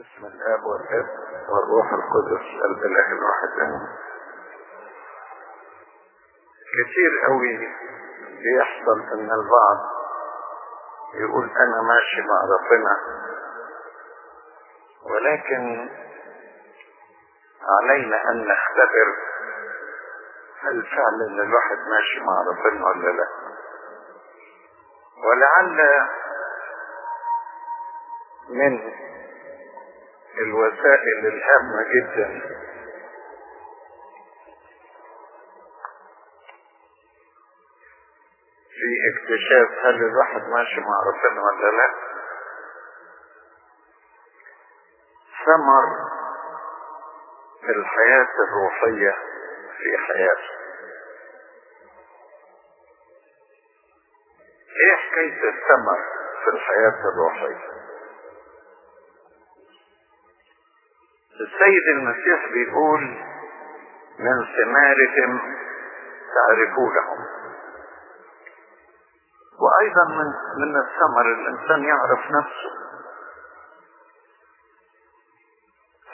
باسم الاب والاب والروح القدس الاله الواحد. كتير قوي بيحصل إن البعض يقول أنا ماشي مع ربنا ولكن علينا أن نختبر هل فعلا الواحد ماشي مع ربنا ولا لا. ولعل من الوسائل الهامة جدا. في اكتشاف هل الواحد ماشي مع ربنا ولا لا؟ ثمر الحياة الروحية في حياته. إيه حكاية الثمر في الحياة الروحية؟ السيد المسيح بيقول من ثمارهم تعرفونهم وأيضا من من الثمر الإنسان يعرف نفسه.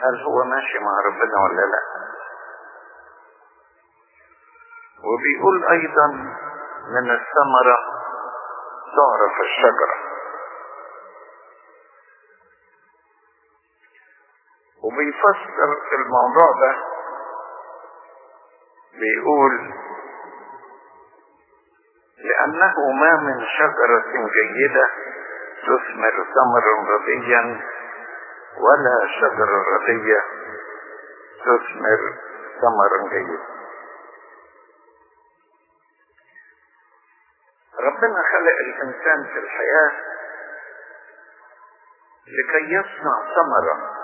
هل هو ماشي مع ربنا ولا لا؟ وبيقول أيضا من الثمرة تعرف الشجرة. وبيفسر الموضوع ده. بيقول لأنه ما من شجرة جيدة تثمر ثمرا رديا ولا شجرة ردية تثمر ثمرا جيدا. ربنا خلق الإنسان في الحياة لكي يصنع ثمرة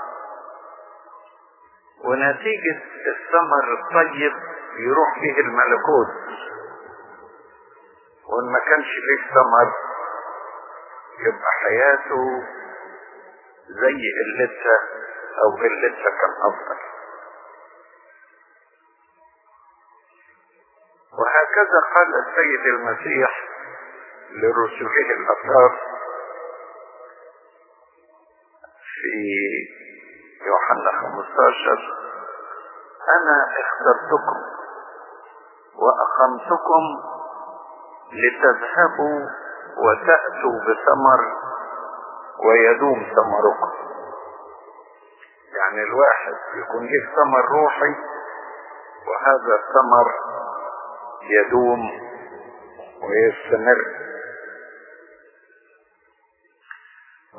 ونتيجة الثمر الطيب يروح فيه الملكوت. وإن ما كانش فيه ثمر يبقى حياته زي قلتها أو قلتها كان أفضل. وهكذا قال السيد المسيح لرسله الأبرار في يوحنا 15 أنا اخترتكم وأقمتكم لتذهبوا وتأتوا بثمر ويدوم ثمركم. يعني الواحد يكون له ثمر روحي وهذا الثمر يدوم ويستمر.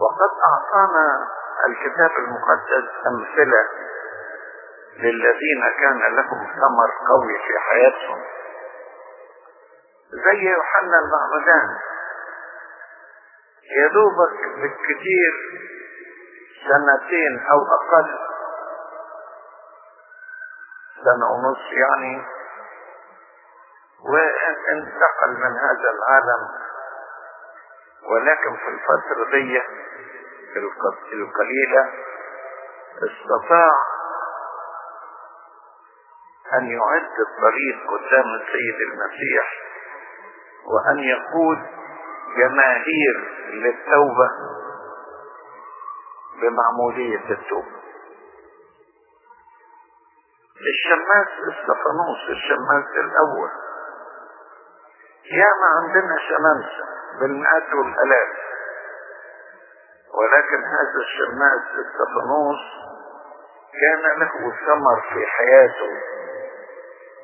وقد أعطانا الكتاب المقدس أمثلة للذين كان لهم ثمر قوي في حياتهم. زي يوحنا المعمدان يا دوبك بالكثير سنتين أو أقل. سنة ونص يعني. وانتقل من هذا العالم. ولكن في الفترة دي القليلة استطاع أن يعد الطريق قدام السيد المسيح وأن يقود جماهير للتوبة بمعمودية التوبة. الشماس استفانوس الشماس الأول. ياما عندنا شمامسة بالمئات والآلاف. ولكن هذا الشماس استفانوس كان له ثمر في حياته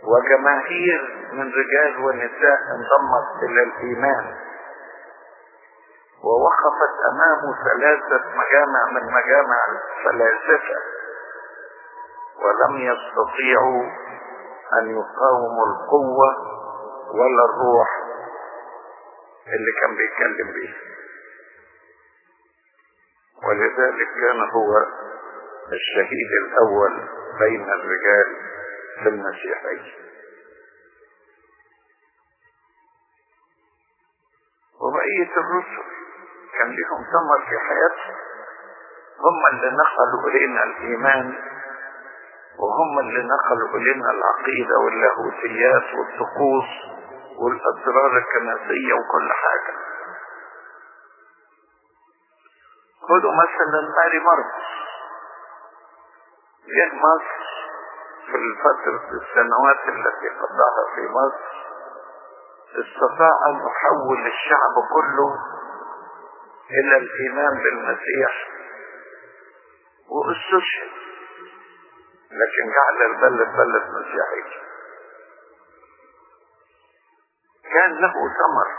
وجماهير من رجال ونساء انضمت إلى الإيمان. ووقفت امامه ثلاثة مجامع من مجامع الفلاسفة ولم يستطيعوا أن يقاوموا القوة ولا الروح اللي كان بيتكلم بيها. ولذلك كان هو الشهيد الأول بين الرجال في المسيحية. وبقية الرسل كان لهم ثمر في حياتهم هم اللي نقلوا إلينا الإيمان وهم اللي نقلوا إلينا العقيدة واللاهوتيات والطقوس والأسرار الكنسية وكل حاجة. خدوا مثلا ماري مرقس جه مصر في الفترة السنوات التي قضاها في مصر استطاع أن يحول الشعب كله إلى الإيمان بالمسيح. واستشهد. لكن جعل البلد بلد مسيحي. كان له ثمر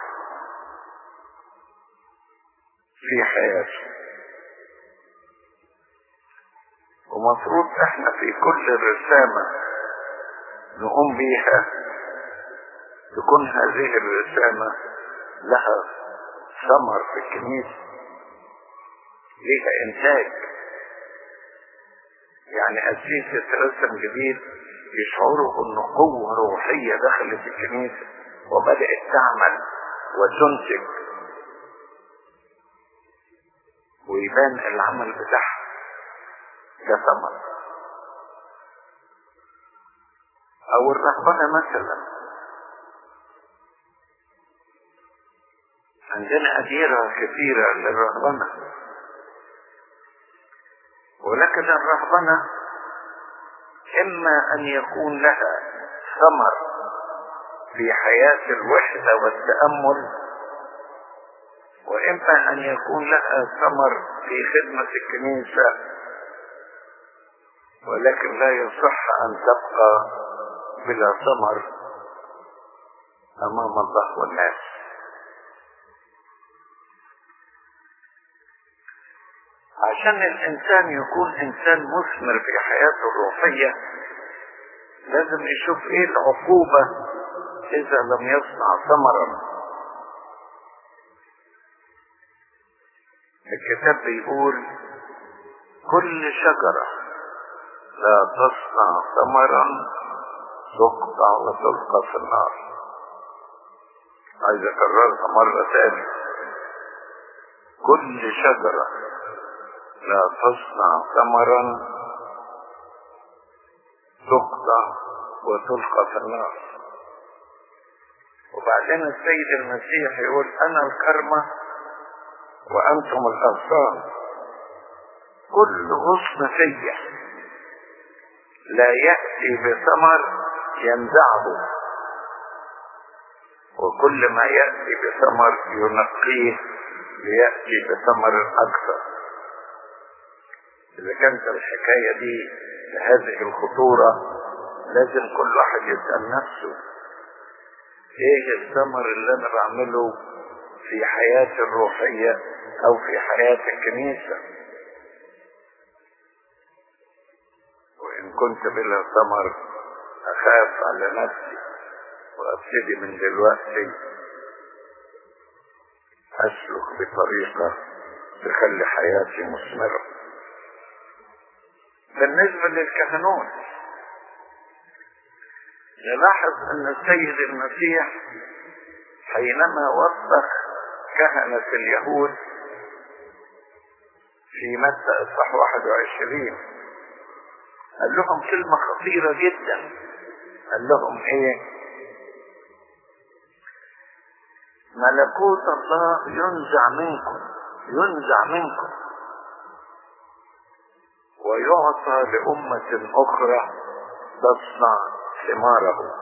في حياته. ومفروض إحنا في كل رسامة نقوم بيها. تكون هذه الرسامة لها ثمر في الكنيسة ليها إنتاج. يعني قسيس رسم جديد يشعروا ان قوة روحية دخلت الكنيسة وبدأت تعمل وتنتج. ويبان العمل بتاعها. كثمر أو الرهبنة مثلا. عندنا أديرة كثيرة للرهبنة ولكن الرهبنة إما أن يكون لها ثمر في حياة الوحدة والتأمل وإما أن يكون لها ثمر في خدمة الكنيسة. ولكن لا يصح أن تبقى بلا ثمر أمام الله والناس. عشان الإنسان يكون إنسان مثمر في حياته الروحية لازم يشوف إيه العقوبة إذا لم يصنع ثمرا. الكتاب بيقول كل شجرة لا تصنع ثمرا تقطع وتلقى في النار عايز اكررها مرة تاني كل شجرة لا تصنع ثمرا تقطع وتلقى في النار وبعدين السيد المسيح يقول أنا الكرمة وأنتم الاغصان كل غصن فيا لا يأتي بثمر ينزعه. وكل ما يأتي بثمر ينقيه ليأتي بثمر أكثر. إذا كانت الحكاية دي بهذه الخطورة لازم كل واحد يسأل نفسه إيه الثمر اللي أنا بعمله في حياتي الروحية أو في حياة الكنيسة؟ كنت بلا ثمر أخاف على نفسي وأبتدي من دلوقتي أسلك بطريقة تخلي حياتي مثمرة. بالنسبة للكهنوت نلاحظ أن السيد المسيح حينما وبخ كهنة اليهود في متى اصحاح 21 قال لهم كلمة خطيرة جدا. قال لهم إيه؟ ملكوت الله ينزع منكم ينزع منكم. ويعطى لأمة أخرى تصنع ثماره.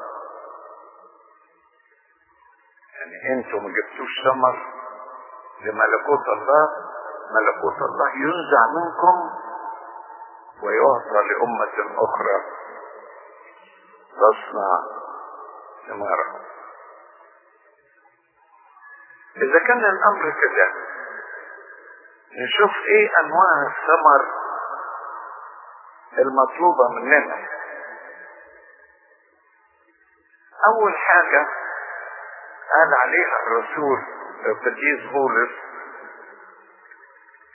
يعني أنتم جبتوش ثمر لملكوت الله؟ ملكوت الله ينزع منكم ويعطى لأمة أخرى. تصنع ثمارة. إذا كان الأمر كده نشوف إيه أنواع الثمر المطلوبة مننا. أول حاجة قال عليها الرسول القديس بولس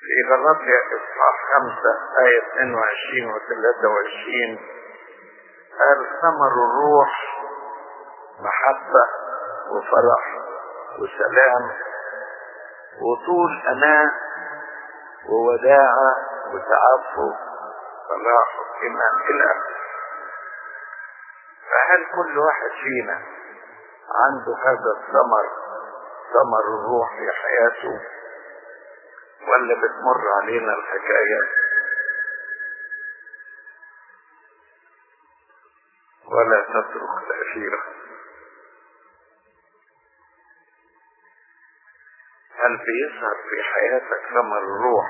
في غلطية إصحاح خمسة آية 22 و 23 قال ثمر الروح محبة وفرح وسلام وطول أناة ووداعة وتعفف صلاح إيمان إلى آخره. فهل كل واحد فينا عنده هذا الثمر ثمر الروح في حياته؟ ولا بتمر علينا الحكاية؟ ولا تترك تأثيره هل بيظهر في حياتك ثمر الروح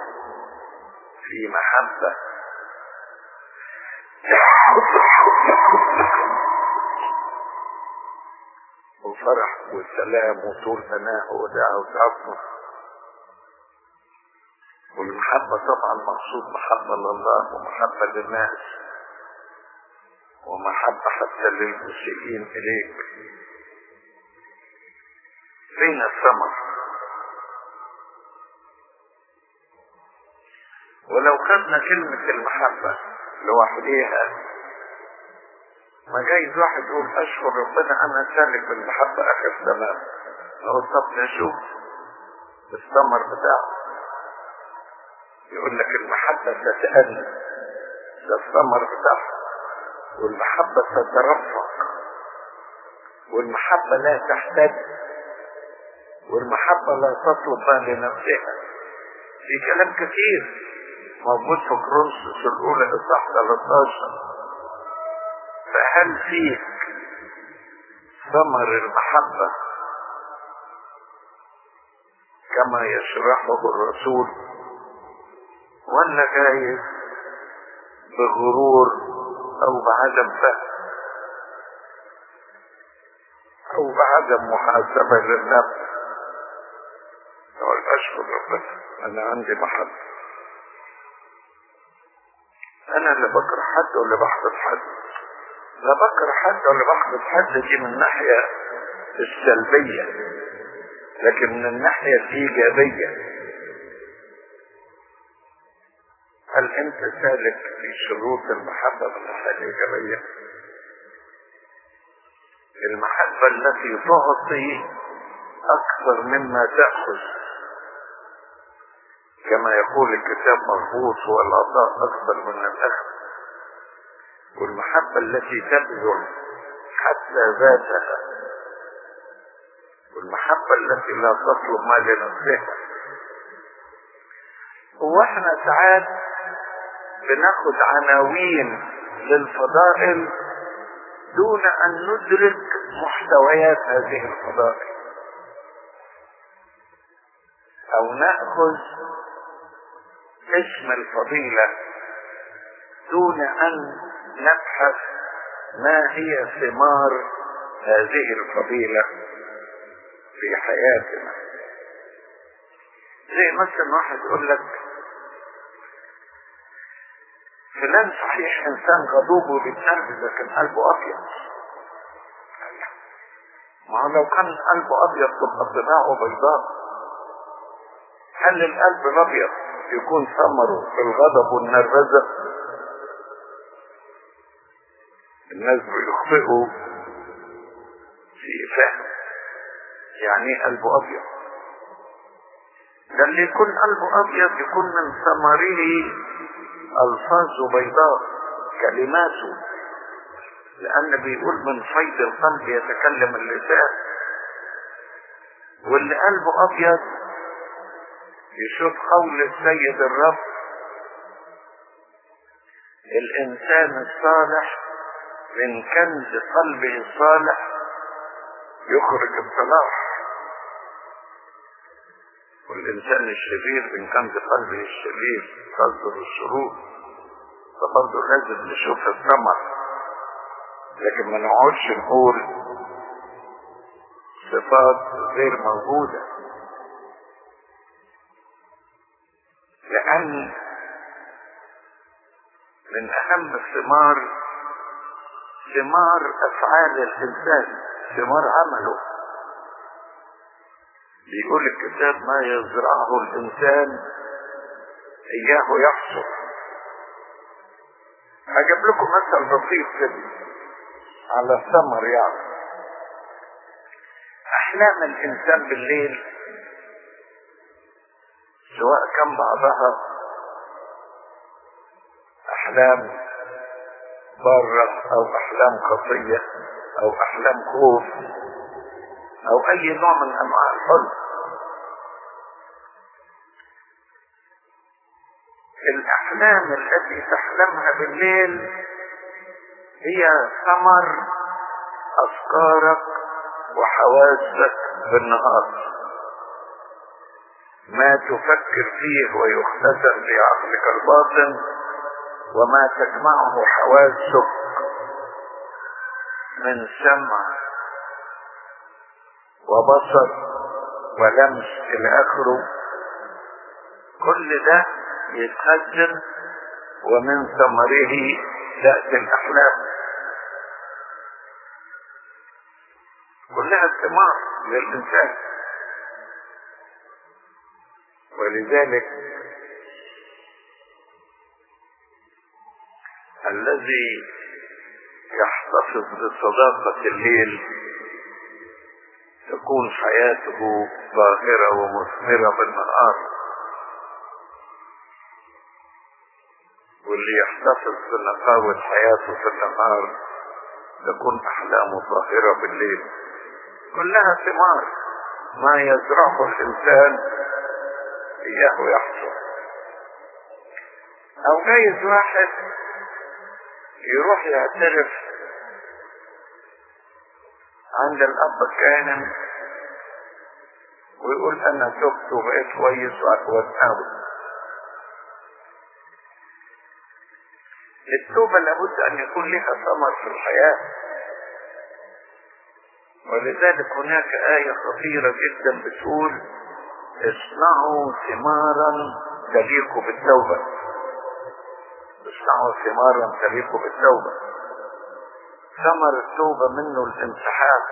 في محبة؟ وفرح وسلام وطول أناء ودعاء وتعفف والمحبة طبعا مقصود محبة لله ومحبة للناس ومحبة حتى للمسيئين إليك. فين الثمر؟ ولو خدنا كلمة المحبة لوحديها ما جايز واحد يقول أشكر ربنا أنا سالك بالمحبة اخر تمام أقول طب نشوف الثمر بتاعه. يقول لك المحبة تتأنى ده الثمر بتاعها والمحبة تترفق والمحبة لا تحتاج والمحبة لا تطلب ما لنفسها. في كلام كثير موجود في كرونسوس الأولى إصحاح 13 فهل فيك ثمر المحبة كما يشرحه الرسول جايز بغرور أو بعدم فهم أو بعدم محاسبة للنفس. أقول أشكر ربنا. أنا عندي محبة أنا اللي بكره حد ولا بحبط حد. لا بكره حد ولا بحبط حد دي من الناحية السلبية. لكن من الناحية الإيجابية. أنت سالك في شروط المحبة من الناحية الإيجابية؟ المحبة التي تعطي أكثر مما تأخذ. كما يقول الكتاب مضبوط هو العطاء أكثر من الأخذ. والمحبة التي تبذل حتى ذاتها. والمحبة التي لا تطلب ما لنفسها. هو إحنا ساعات بناخد عناوين للفضائل دون أن ندرك محتويات هذه الفضائل. أو نأخذ اسم الفضيلة دون أن نبحث ما هي ثمار هذه الفضيلة في حياتنا. زي مثلا واحد يقول لك فلان صحيح إنسان غضوب وبيتنرفز لكن قلبه أبيض. ما هو لو كان قلبه أبيض تبقى طباعه بيضاء. هل القلب الأبيض يكون ثمره في الغضب والنرفزة؟ الناس بيخطئوا في فهم يعني إيه قلبه أبيض. ده اللي يكون قلبه أبيض يكون من ثمره الفاظه بيضاء كلماته لأن بيقول من فيض القلب يتكلم اللسان. واللي قلبه أبيض يشوف قول السيد الرب. الإنسان الصالح من كنز قلبه الصالح يخرج الصلاح والإنسان الشرير من كنز قلبه الشرير تصدر الشرور فبرضه لازم نشوف الثمر. لكن ما نقعدش نقول صفات غير موجودة. لأن من أهم الثمار ثمار أفعال الإنسان ثمار عمله. بيقول الكتاب ما يزرعه الإنسان إياه يحصد هجيب لكم مثل بسيط كده على الثمر يعني. أحلام الإنسان بالليل سواء كان بعضها أحلام بارة أو أحلام خطية أو أحلام خوف أو أي نوع من أنواع الحلم الأحلام التي تحلمها بالليل هي ثمر افكارك وحواسك بالنهار. ما تفكر فيه ويختزن في عقلك الباطن وما تجمعه حواسك من سمع وبصر ولمس إلى اخره كل ده يتخزن ومن ثمره تأتي الأحلام. كلها ثمار للإنسان. ولذلك الذي يحتفظ بصداقة الليل تكون حياته ظاهرة ومثمرة بالنهار يحتفظ بنقاوة حياته في النهار تكون أحلامه ظاهرة بالليل. كلها ثمار. ما يزرعه الإنسان إياه يحصل. أو جايز واحد يروح يعترف عند الأب الكاهن ويقول أنا تبت وبقيت كويس وأتناول التوبة لابد أن يكون لها ثمر في الحياة. ولذلك هناك آية خطيرة جدا بتقول اصنعوا ثمارا تليق بالتوبة. اصنعوا ثمارا تليق بالتوبة. ثمر التوبة منه الانسحاب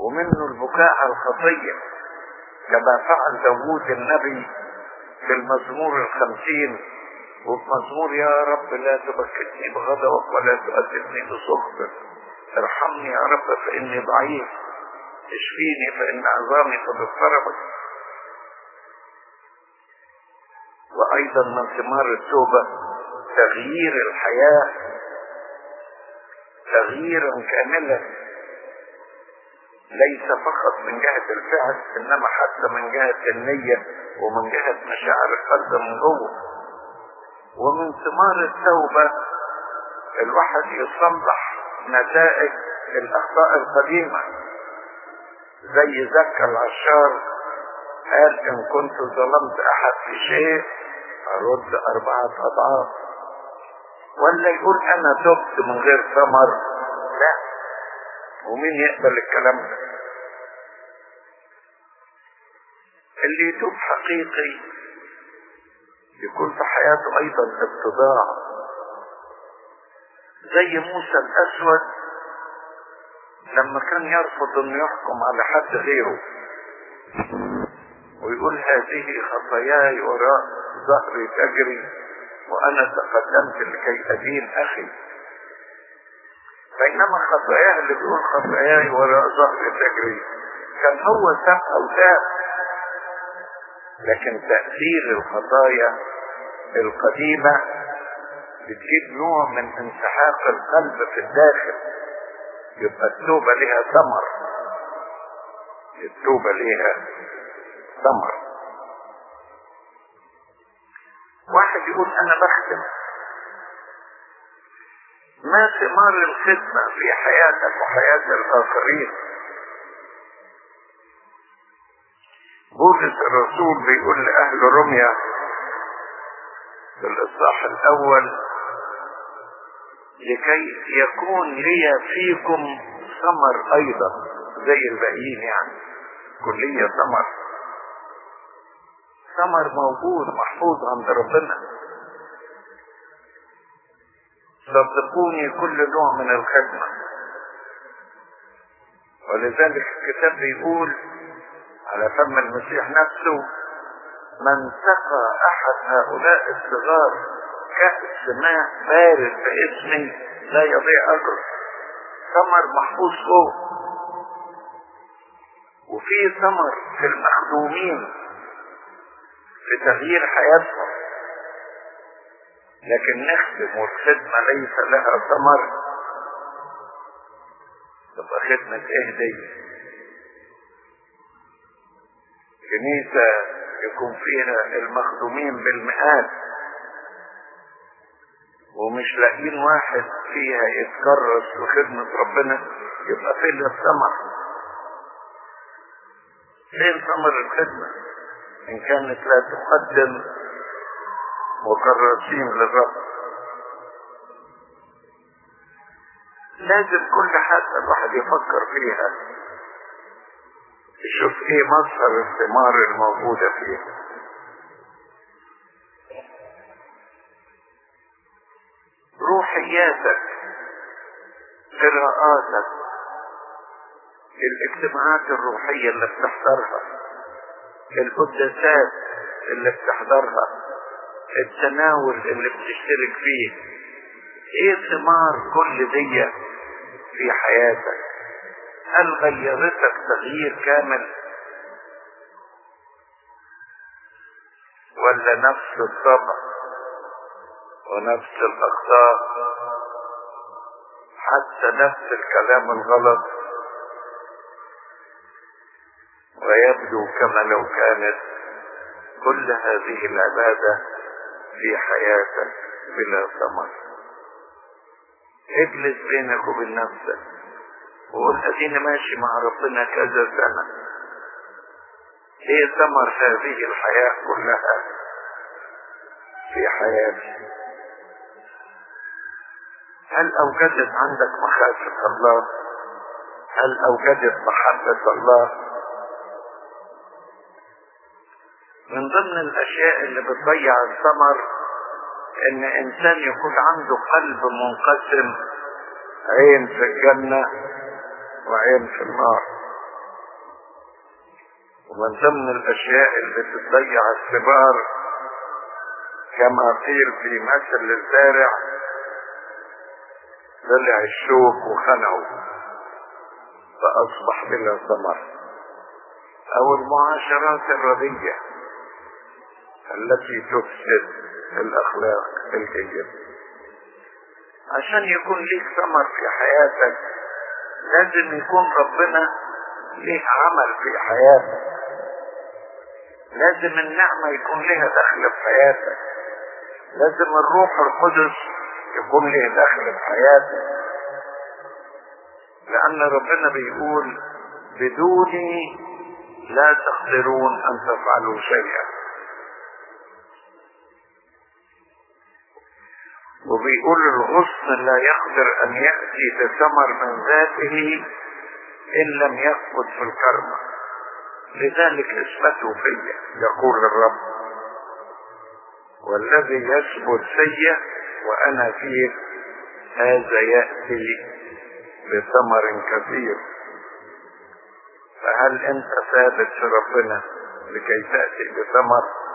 ومنه البكاء على الخطية كما فعل داوود النبي في المزمور الخمسين. وفي مزمور يا رب لا تبكتني بغضبك ولا تؤدبني بسخطك ارحمني يا رب فإني ضعيف. اشفيني فإن عظامي قد اضطربت. وأيضا من ثمار التوبة تغيير الحياة. تغييرا كاملا. ليس فقط من جهة الفعل إنما حتى من جهة النية ومن جهة مشاعر القلب من جوه. ومن ثمار التوبة الواحد يصلح نتائج الأخطاء القديمة. زي زكى العشار قال إن كنت ظلمت أحد في شيء أرد أربعة أضعاف. ولا يقول أنا تبت من غير ثمر. لا. ومين يقبل الكلام ده؟ اللي يتوب حقيقي يكون في حياته أيضا اتضاع زي موسى الأسود لما كان يرفض إنه يحكم على حد غيره ويقول هذه خطاياي وراء ظهري تجري وأنا تقدمت لكي أدين أخي. بينما خطاياه اللي بيقول خطاياي وراء ظهري تجري كان هو ساب أو لكن تأثير الخطايا القديمة بتجيب نوع من انسحاق القلب في الداخل. يبقى التوبة لها ثمر. التوبة لها ثمر. واحد يقول أنا بخدم. ما ثمار الخدمة في حياتك وحياة الآخرين؟ بولس الرسول بيقول لأهل روميا في الإصحاح الأول لكي يكون لي فيكم ثمر أيضا زي الباقيين يعني كلية ثمر. ثمر موجود محفوظ عند ربنا. صدقوني كل نوع من الخدمة. ولذلك الكتاب بيقول على فم المسيح نفسه. من سقى أحد هؤلاء الصغار كأس ماء بارد باسمي لا يضيع أجره. ثمر محفوظ فوق. وفي ثمر في المخدومين في تغيير حياتهم. لكن نخدم والخدمة ليس لها ثمر. تبقى خدمة إيه دي؟ كنيسة يكون فيها المخدومين بالمئات. ومش لاقيين واحد فيها يتكرس في خدمة ربنا يبقى فين الثمر. فين ثمر الخدمة؟ إن كانت لا تقدم مكرسين للرب. لازم كل حاجة الواحد يفكر فيها. يشوف إيه مصدر الثمار الموجودة فيها روحياتك قراءاتك الاجتماعات الروحية اللي بتحضرها القداسات اللي بتحضرها التناول اللي بتشترك فيه إيه ثمار كل دي في حياتك؟ هل غيرتك تغيير كامل؟ ولا نفس الطبع ونفس الأخطاء؟ حتى نفس الكلام الغلط؟ ويبدو كما لو كانت كل هذه العبادة في حياتك بلا ثمر اجلس بينك وبين نفسك. وقول اديني ماشي مع ربنا كذا سنة إيه ثمر هذه الحياة كلها في حياتي؟ هل أوجدت عندك مخافة الله؟ هل أوجدت محبة الله؟ من ضمن الأشياء اللي بتضيع الثمر إن إنسان يكون عنده قلب منقسم عين في الجنة وعين في النار. ومن ضمن الأشياء اللي بتضيع الثمار كما قيل في مثل الزارع طلع الشوك وخنعه فأصبح بلا ثمر أو المعاشرات الردية التي تفسد الأخلاق الجيدة. عشان يكون ليك ثمر في حياتك لازم يكون ربنا ليه عمل في حياتك. لازم النعمة يكون لها دخل في حياتك. لازم الروح القدس يكون له دخل في حياتك. لأن ربنا بيقول بدوني لا تقدرون أن تفعلوا شيئا. وبيقول الغصن لا يقدر أن يأتي بثمر من ذاته إن لم يثبت في الكرمة لذلك اثبتوا في يقول الرب. والذي يثبت في وأنا فيه هذا يأتي بثمر كثير. فهل أنت ثابت في ربنا لكي تأتي بثمر؟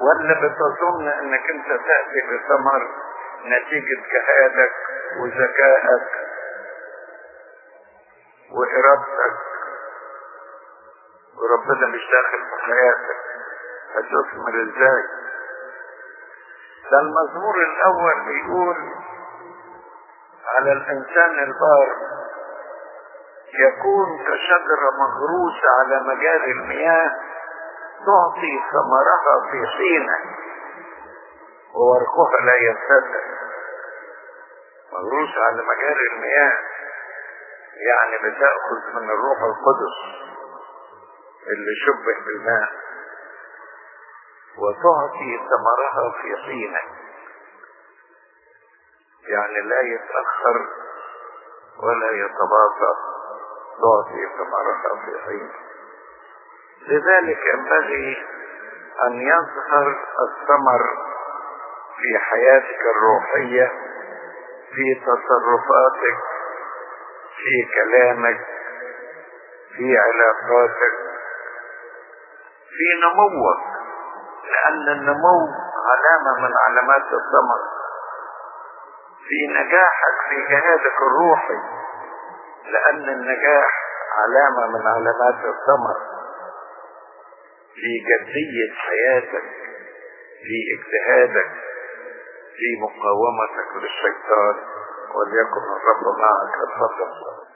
ولا بتظن إنك أنت تأتي بثمر نتيجة جهادك وذكائك وإرادتك. وربنا مش داخل في حياتك. هتثمر إزاي. ده المزمور الأول بيقول على الإنسان البار يكون كشجرة مغروسة على مجاري المياه تعطي ثمرها في حينه وورقها لا ينفتح مغروسة على مجاري المياه يعني بتأخذ من الروح القدس اللي شبه بالماء وتعطي ثمرها في حينه يعني لا يتأخر ولا يتباطأ تعطي ثمرها في حينه لذلك ينبغي أن يظهر الثمر في حياتك الروحية في تصرفاتك في كلامك في علاقاتك في نموك لأن النمو علامة من علامات الثمر. في نجاحك في جهادك الروحي لأن النجاح علامة من علامات الثمر. في جدية حياتك في اجتهادك في مقاومتك للشيطان وليكن الرب معك. اتفضل.